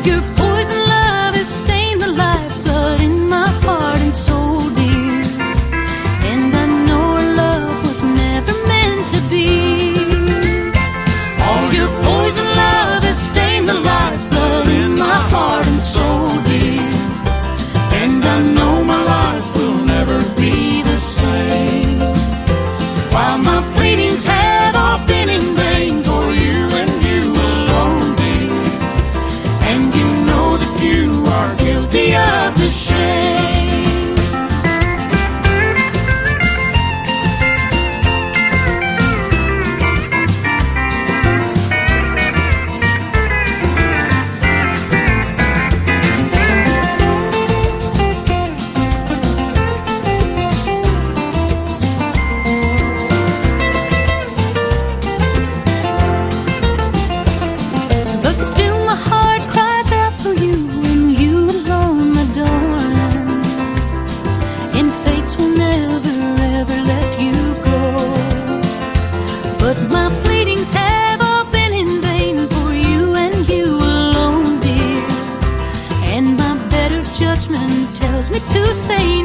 越 judgment tells me to say